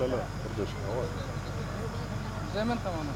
لا لا لا زي ما انت معنا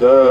the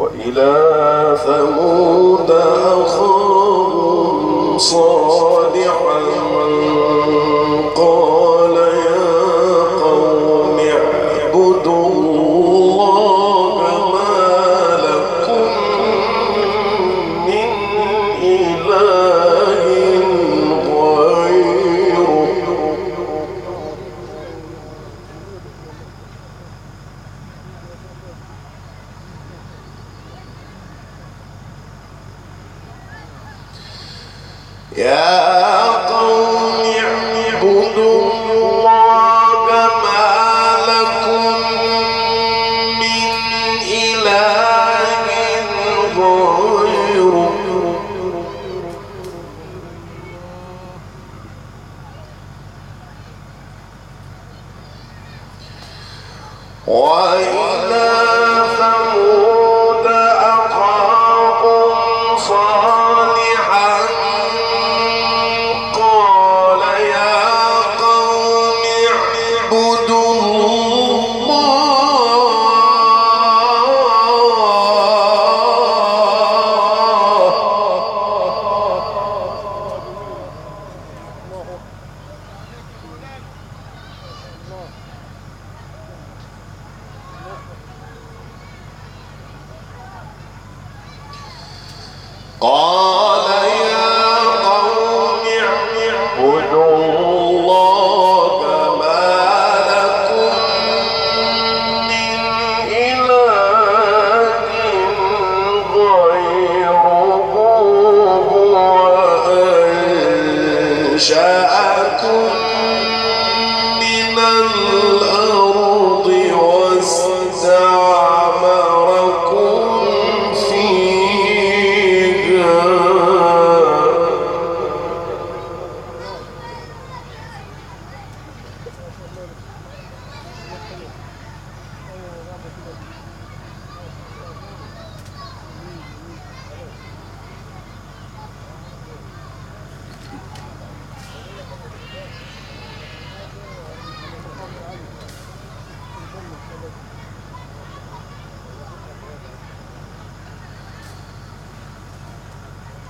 وإلى ثمود أخاهم صالحا.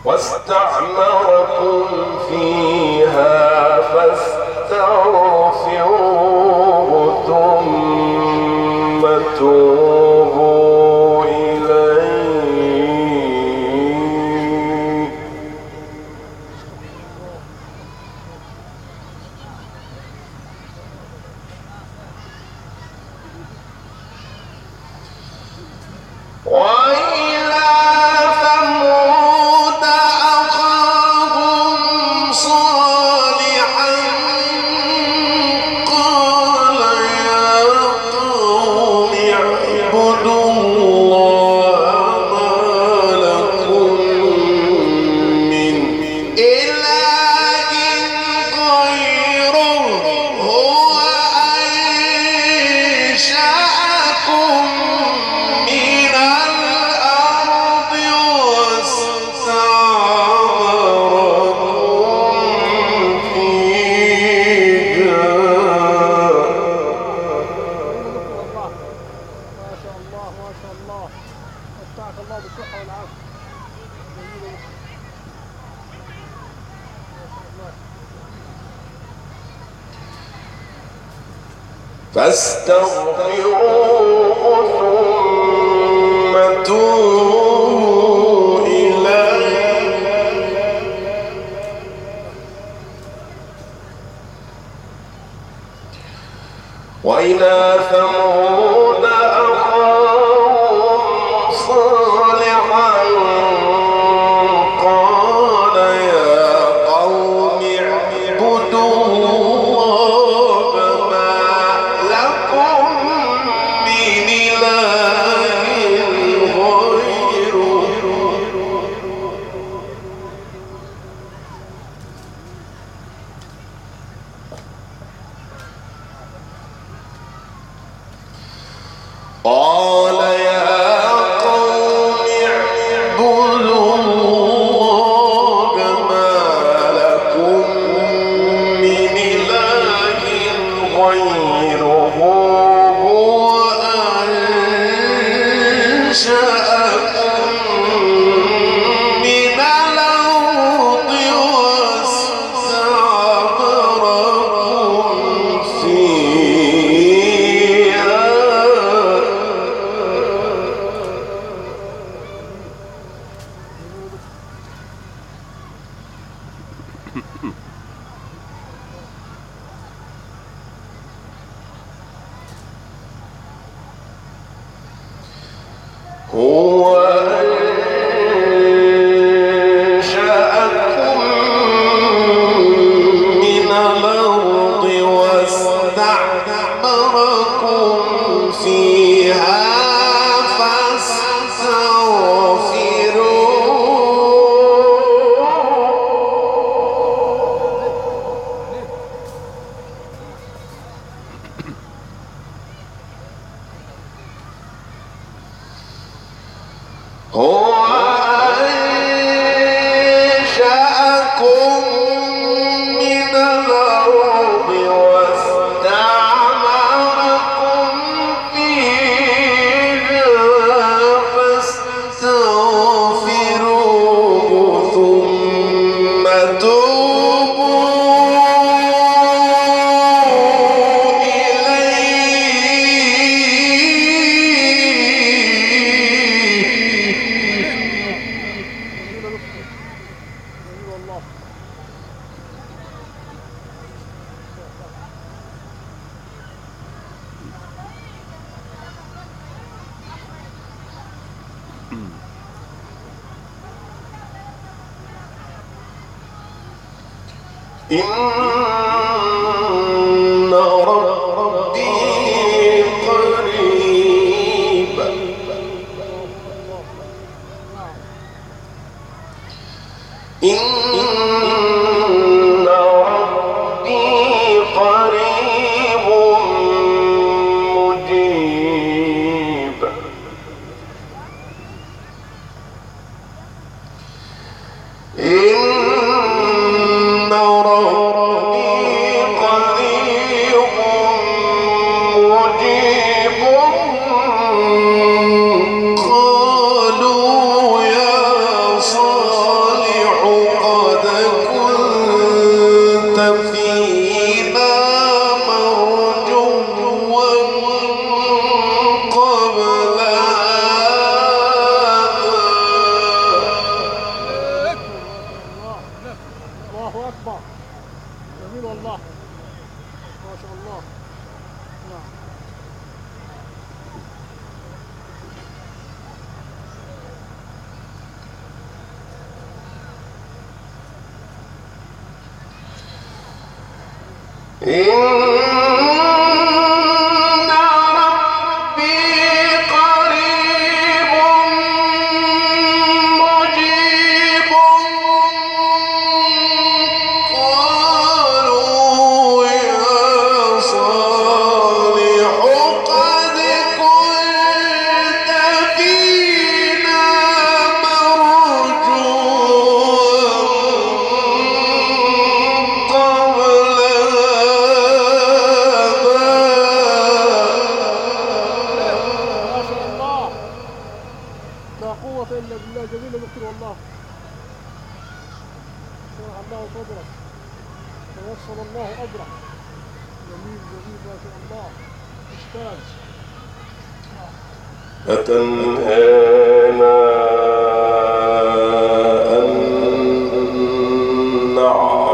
واستعمركم فيها فاستغفروه إن نعبد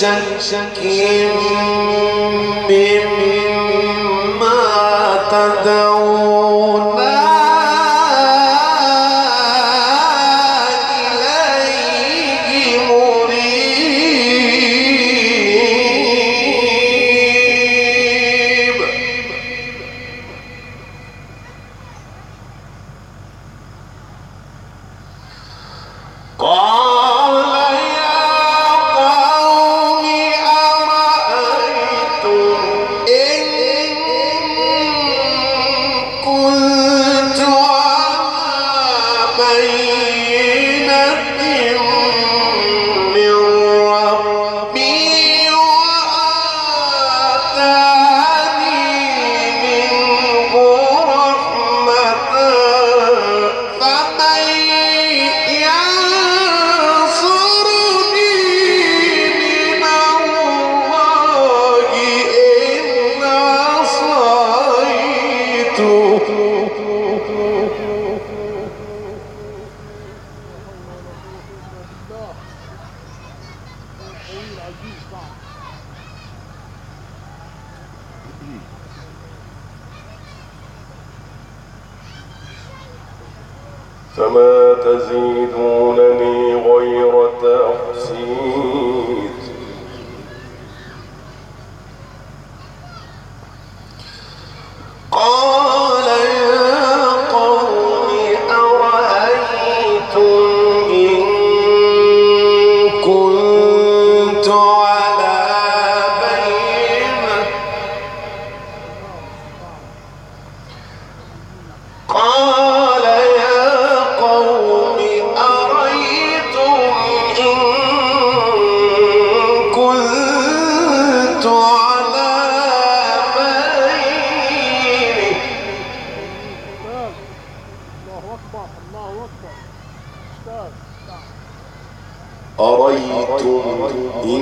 شك مما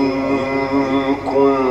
إن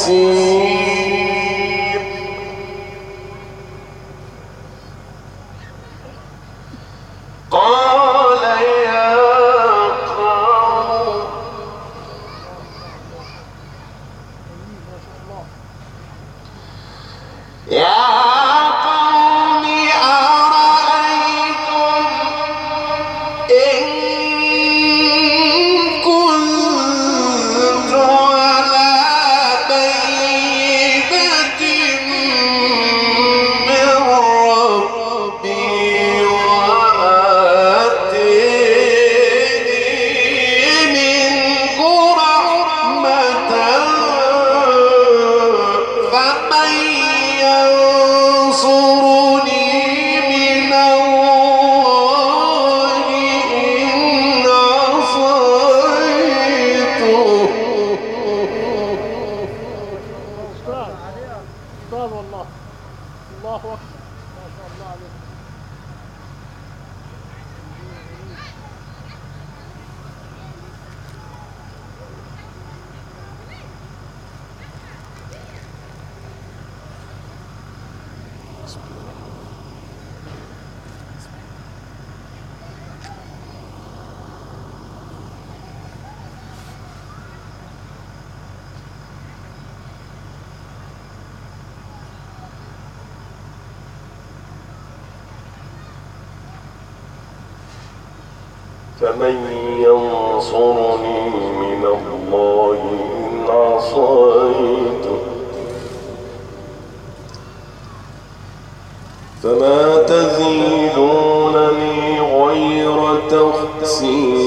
تخسير تتخذونني غير تخسير.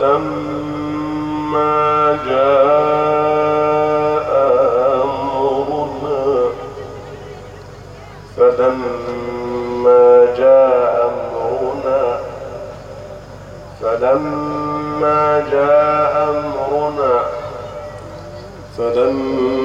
فلما جاء أمرنا فلما جاء أمرنا فلما جاء أمرنا فلما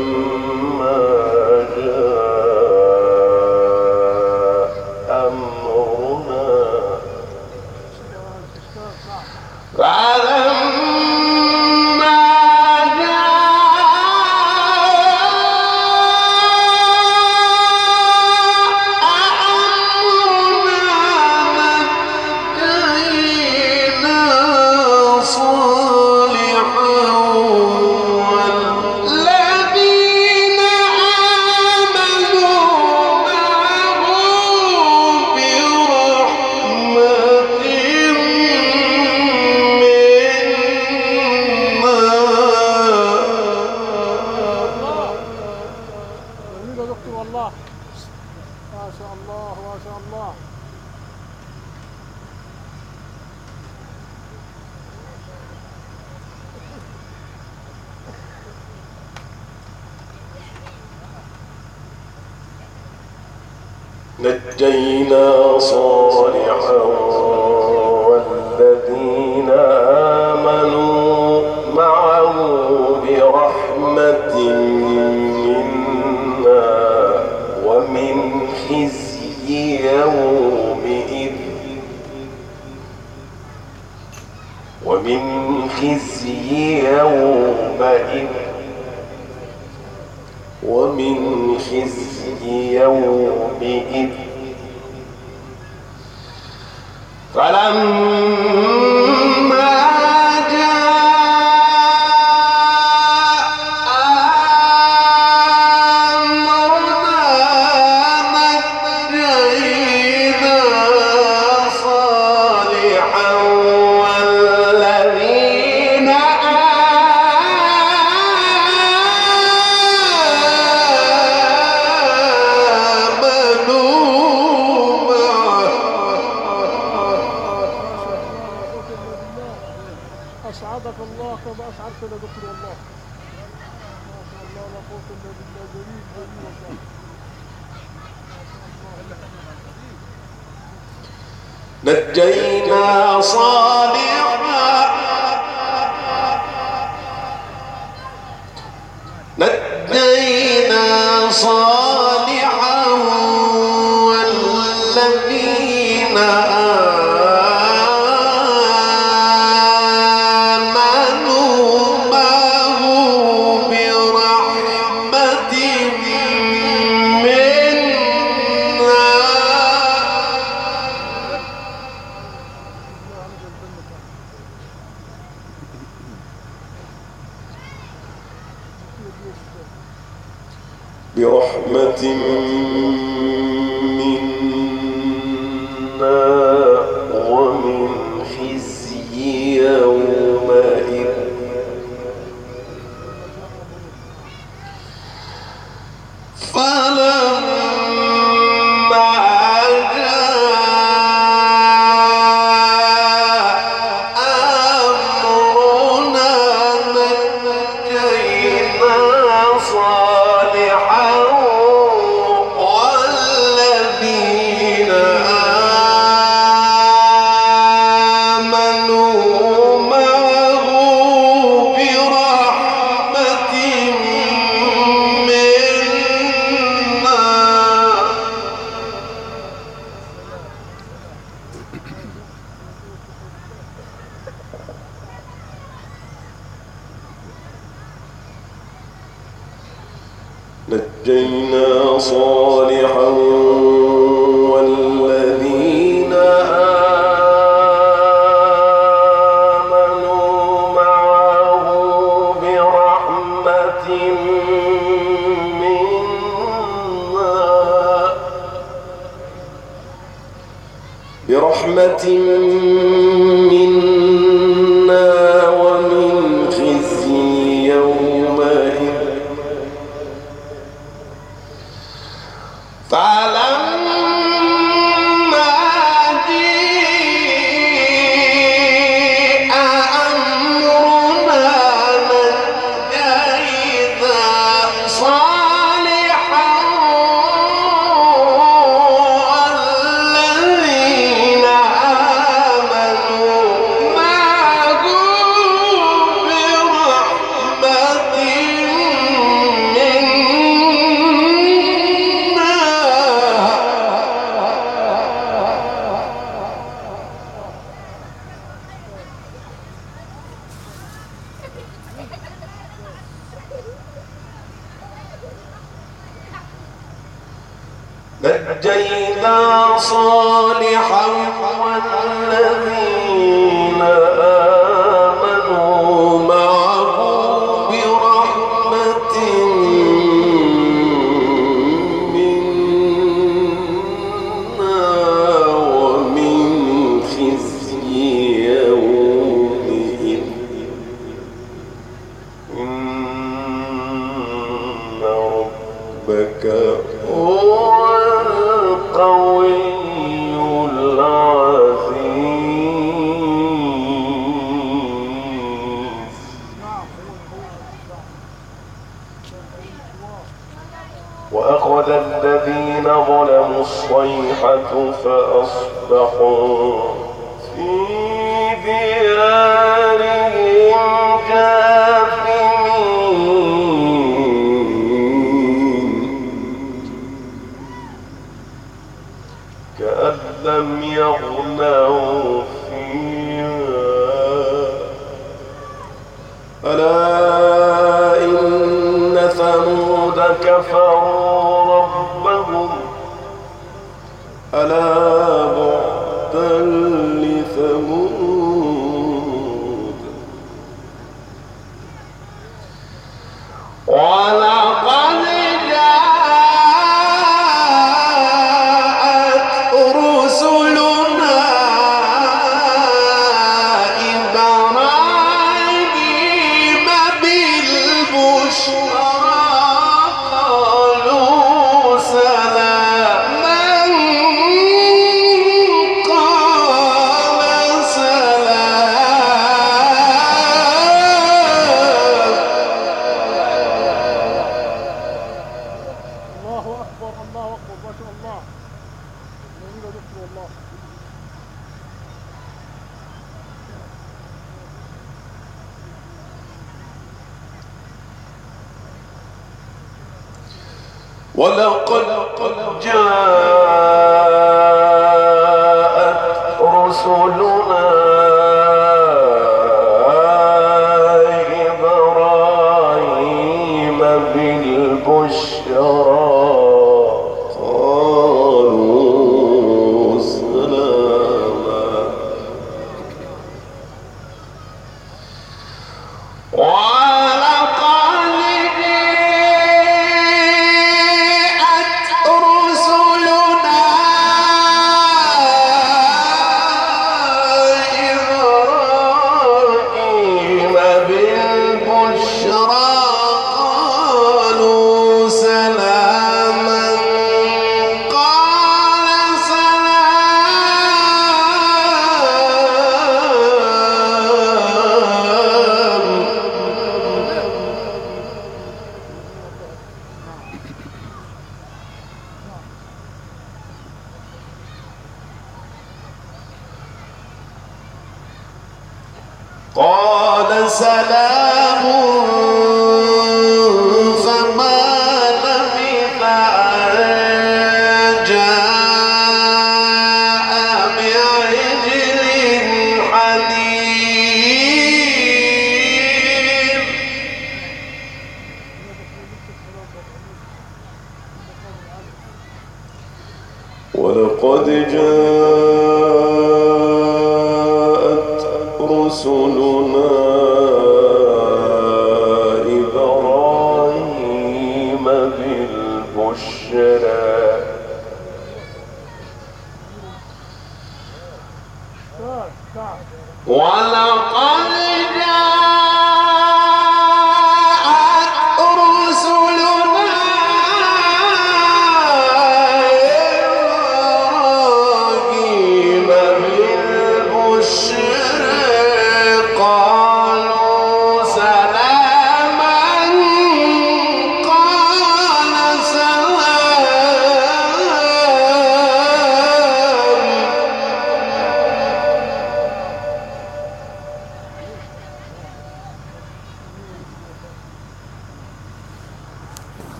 برحمة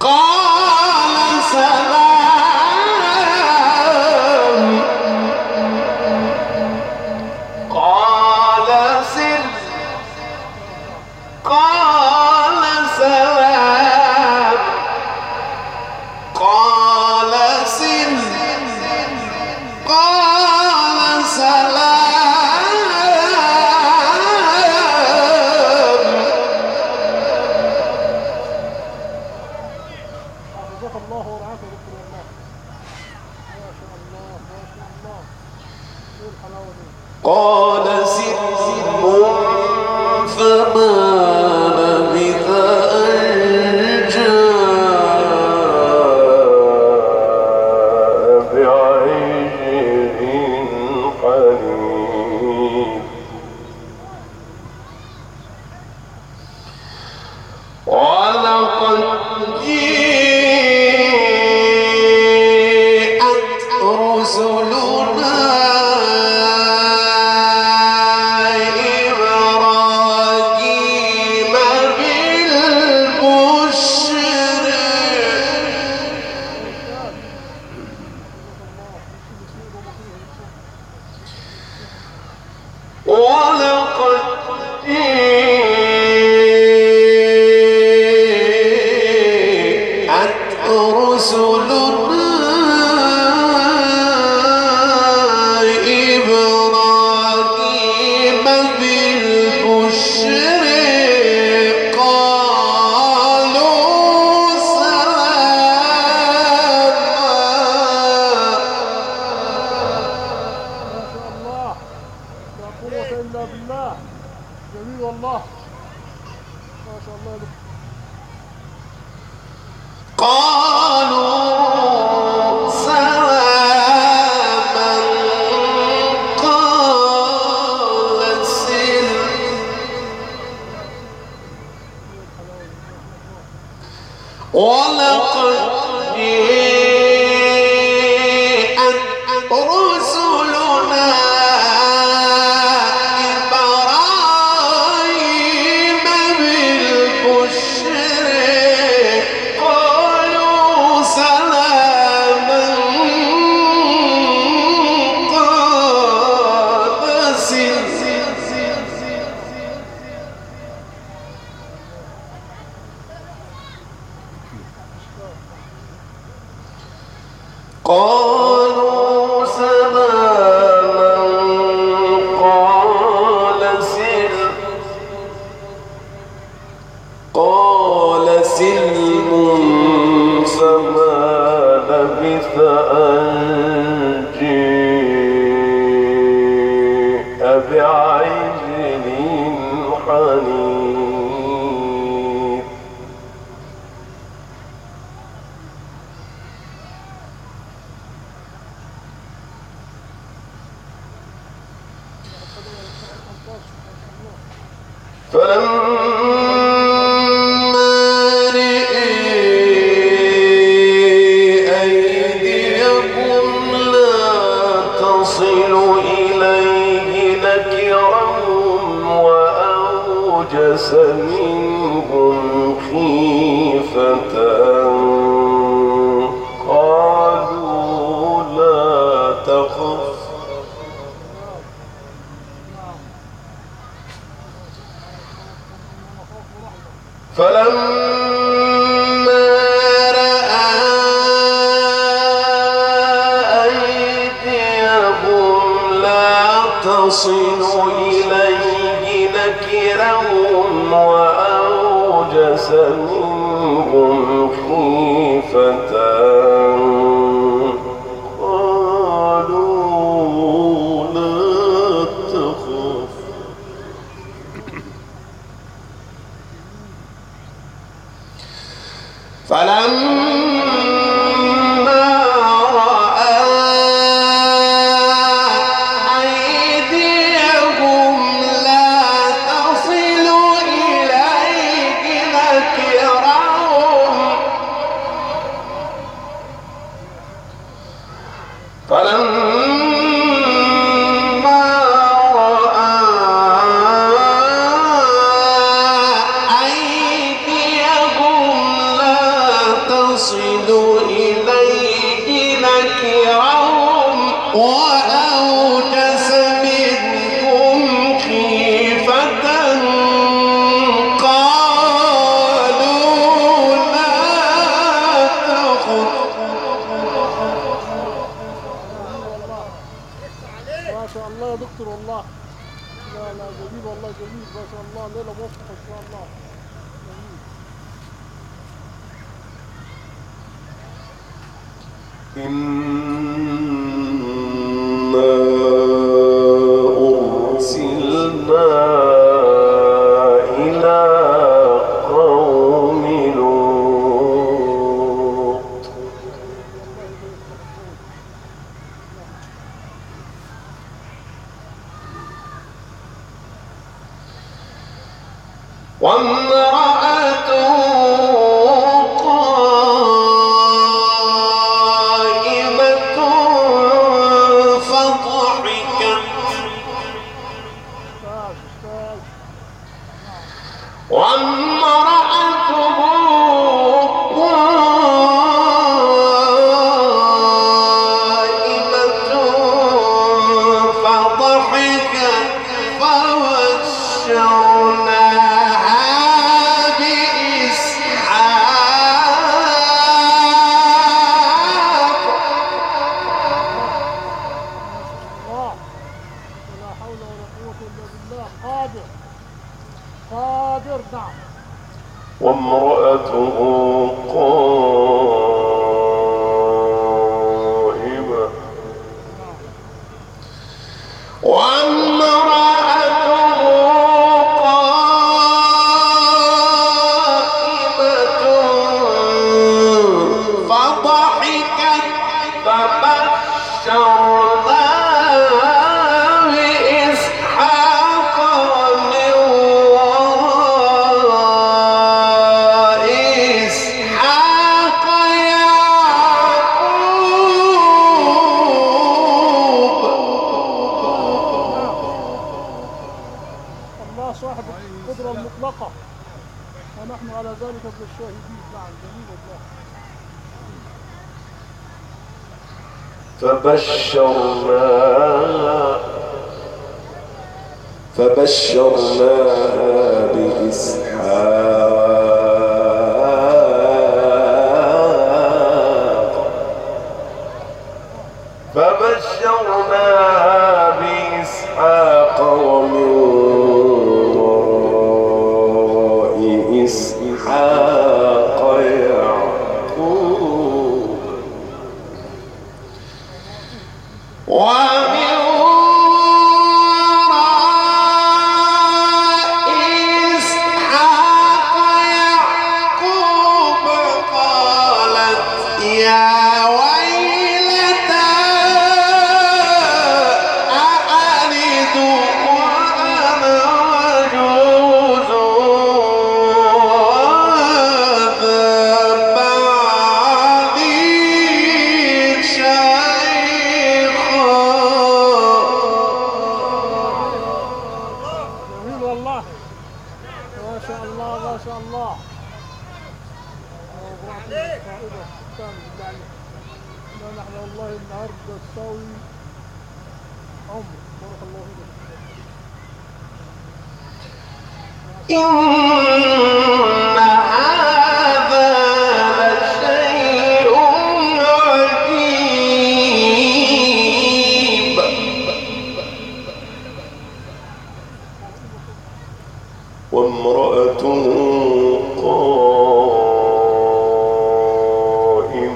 قال ولقد جاءت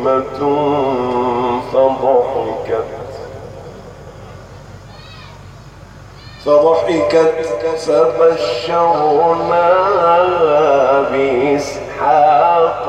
قائمة فضحكت. فضحكت. فبشرناها بإسحاق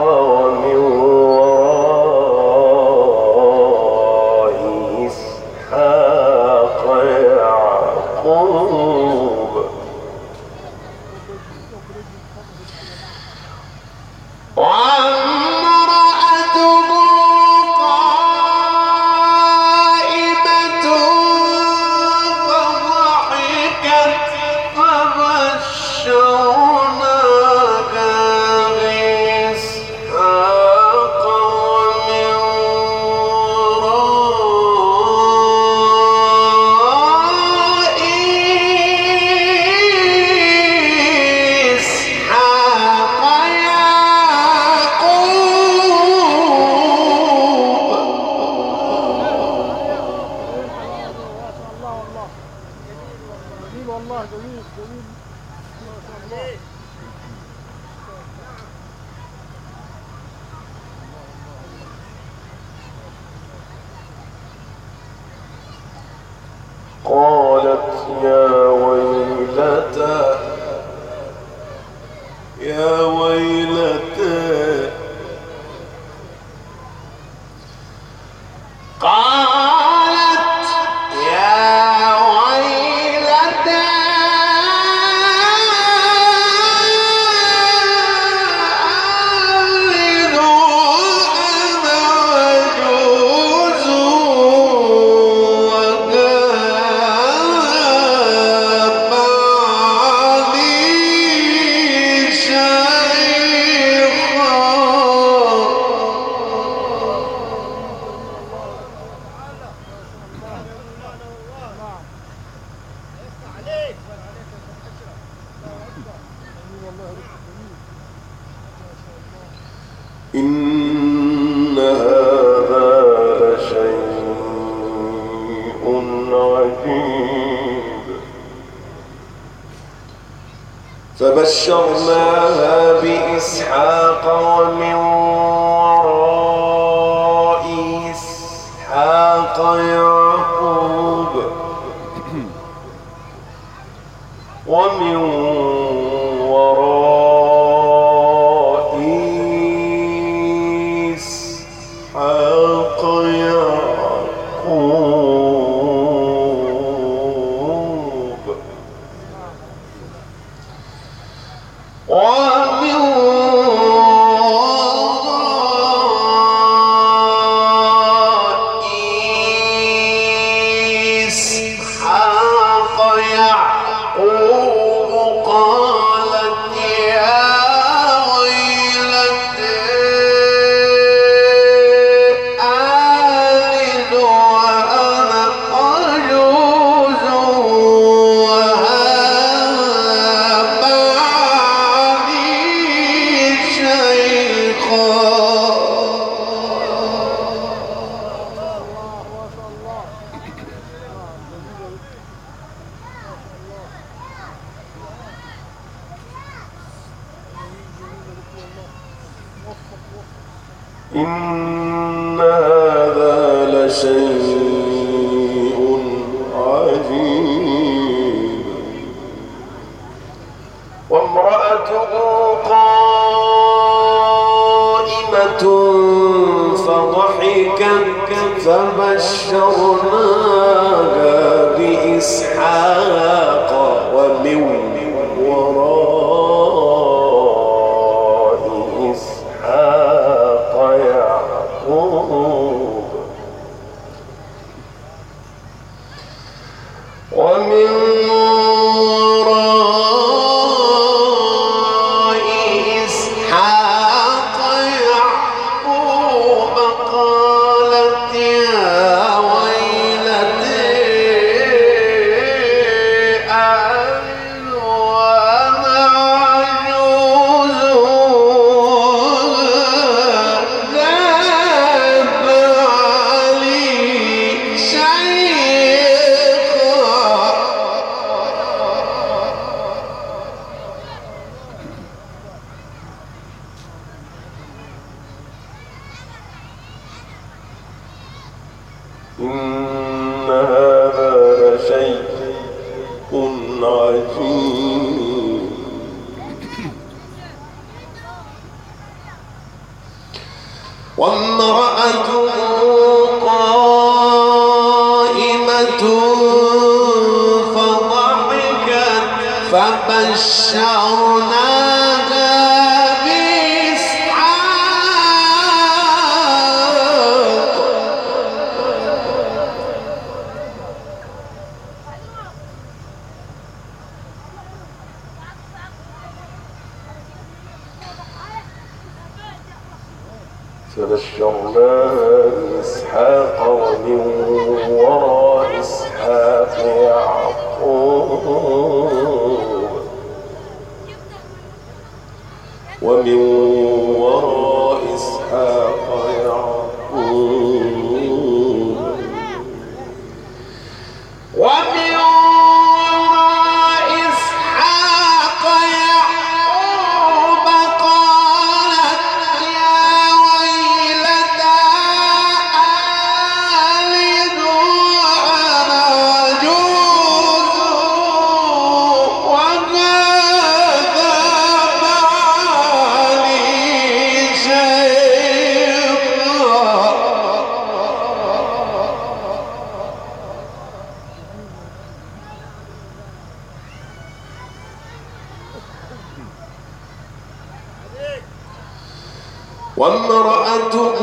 وامرأته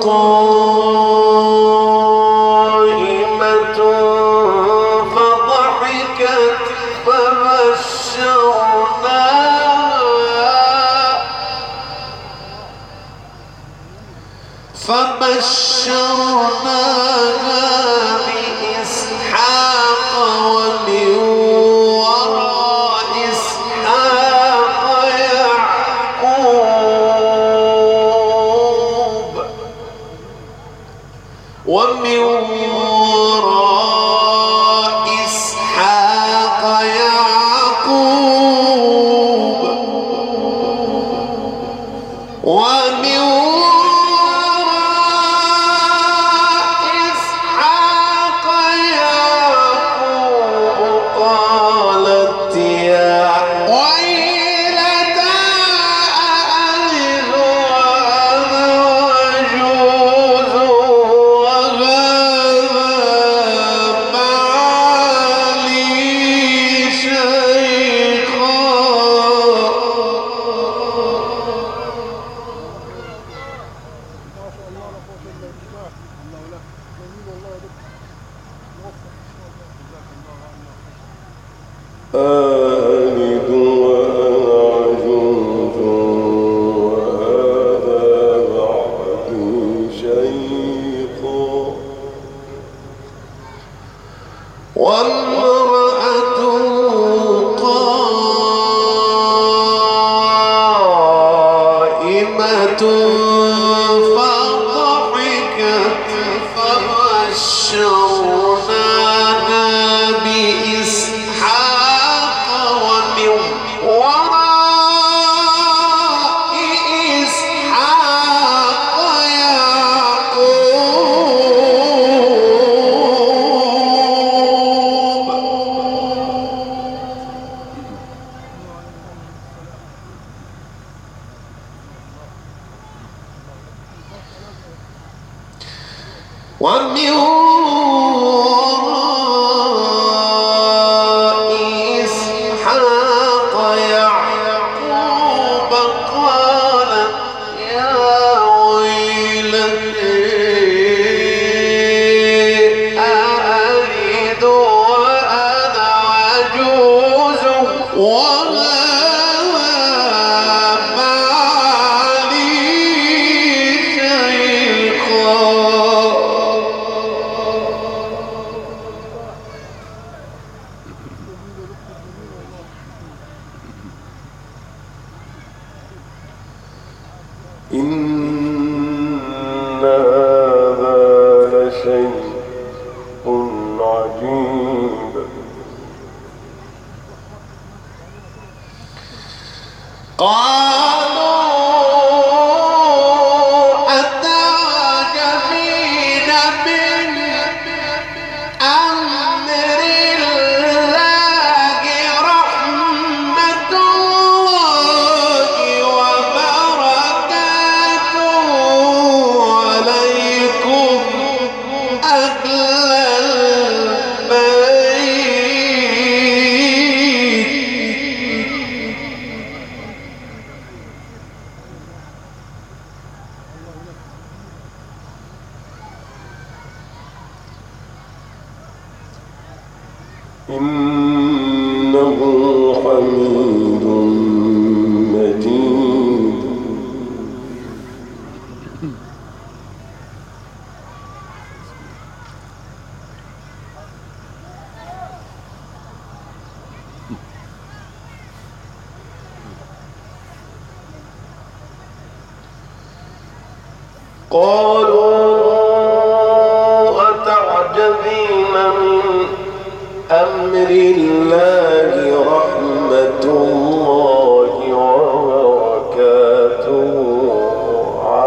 قائمة ومن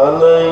عليكم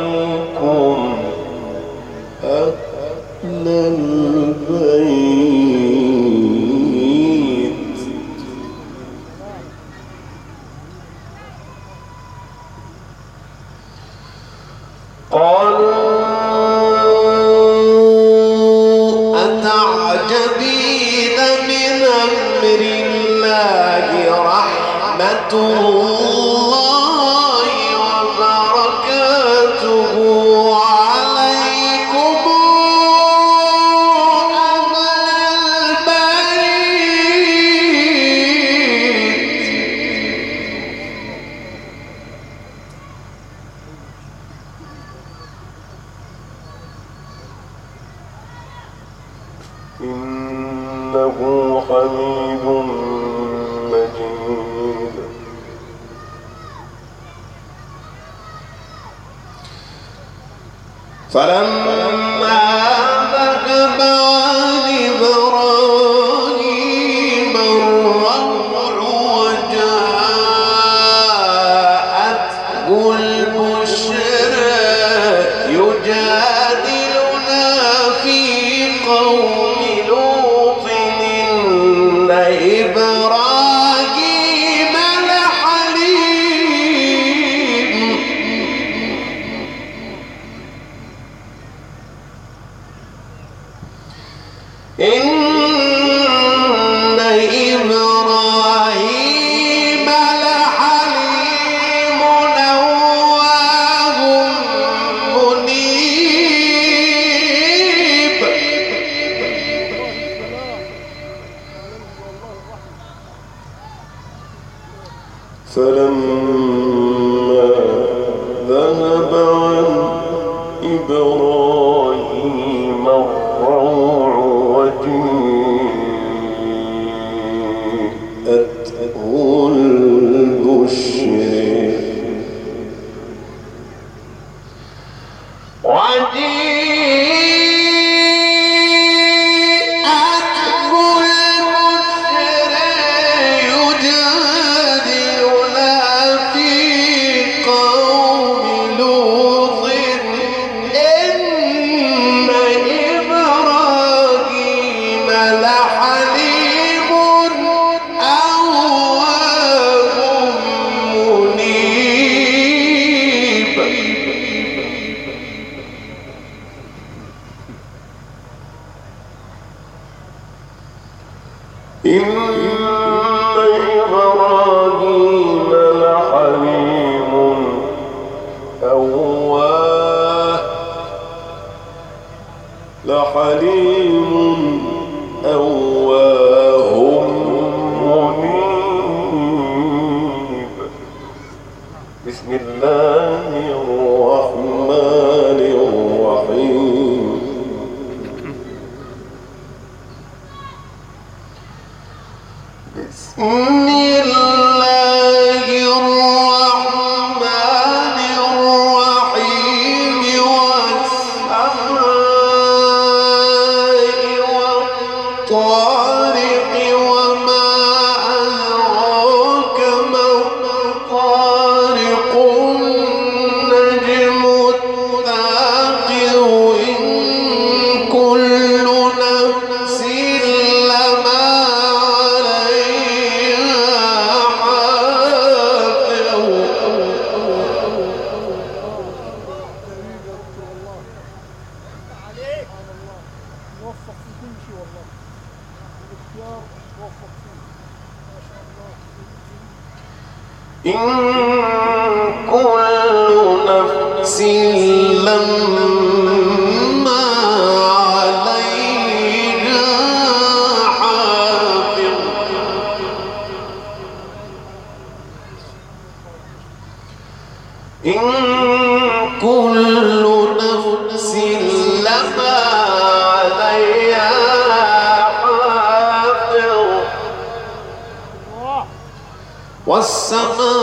والسماء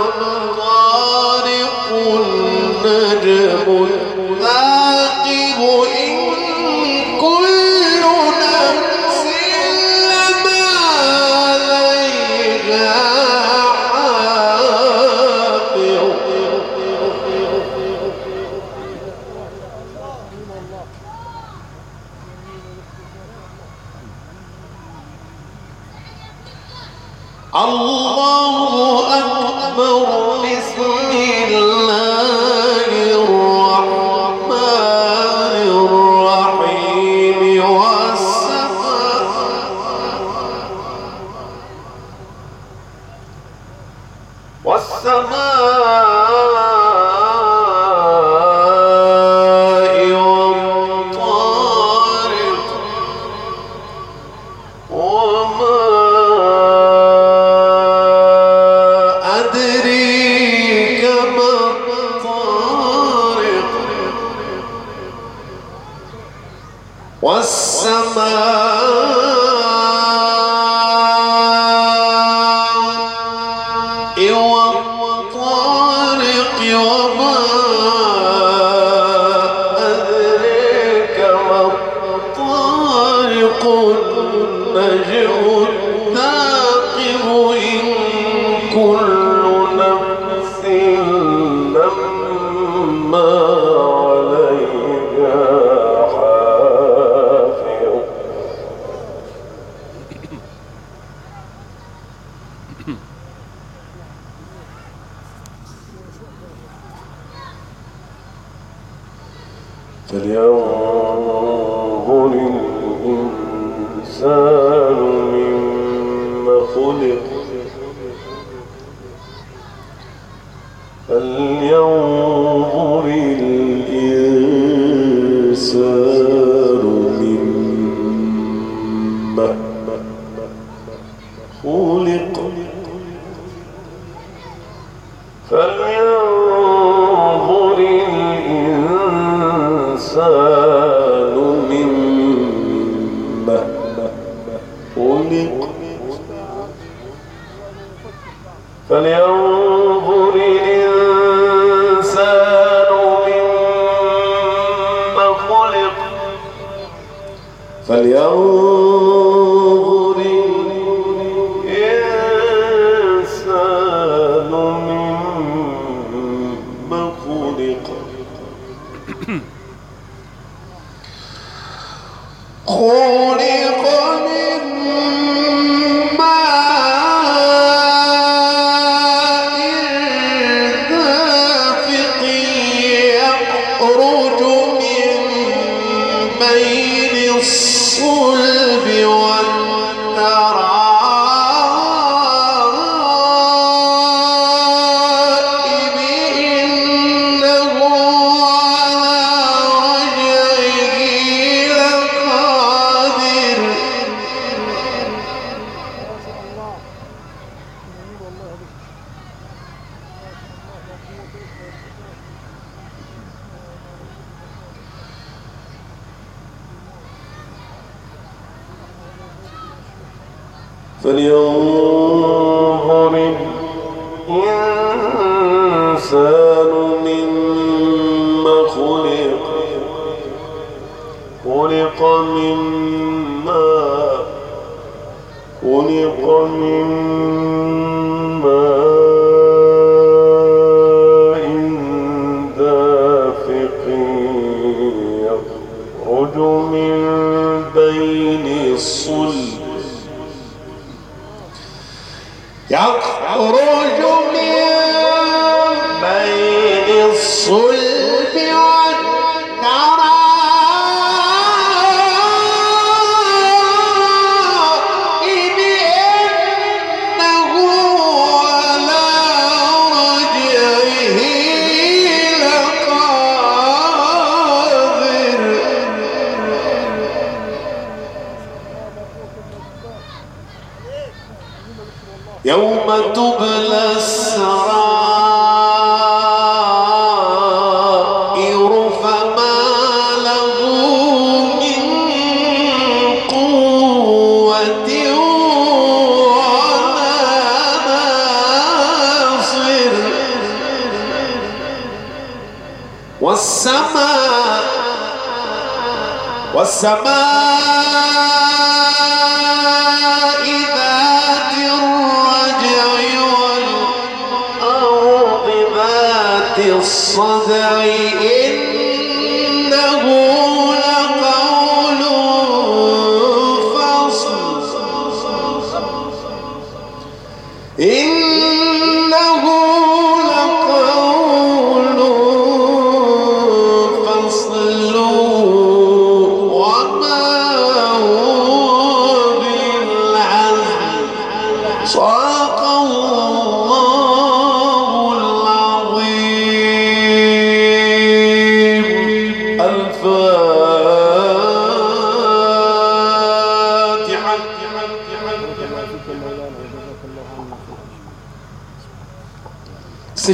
الطارق النجم يوم تبلى السرائر فما له من قوة ولا ناصر. والسماء والسماء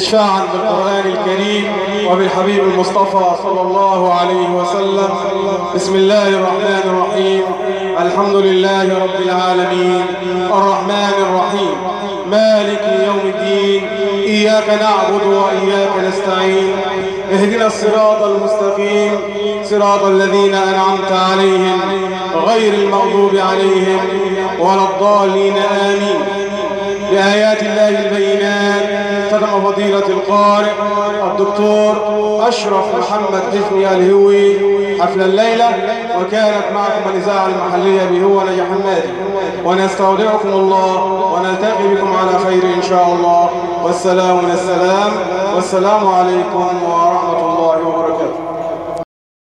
استشفاعا بالقرآن الكريم وبالحبيب المصطفى صلى الله عليه وسلم. بسم الله الرحمن الرحيم. الحمد لله رب العالمين. الرحمن الرحيم. مالك يوم الدين. إياك نعبد وإياك نستعين. اهدنا الصراط المستقيم. صراط الذين أنعمت عليهم غير المغضوب عليهم ولا الضالين. آمين. بآيات الله البينات. ختم فضيلة القارئ الدكتور أشرف محمد حفني الهوي حفل الليلة وكانت معكم الإذاعة المحلية بهو نجح حمادي. ونستودعكم الله ونلتقي بكم على خير إن شاء الله. والسلام من السلام والسلام عليكم ورحمة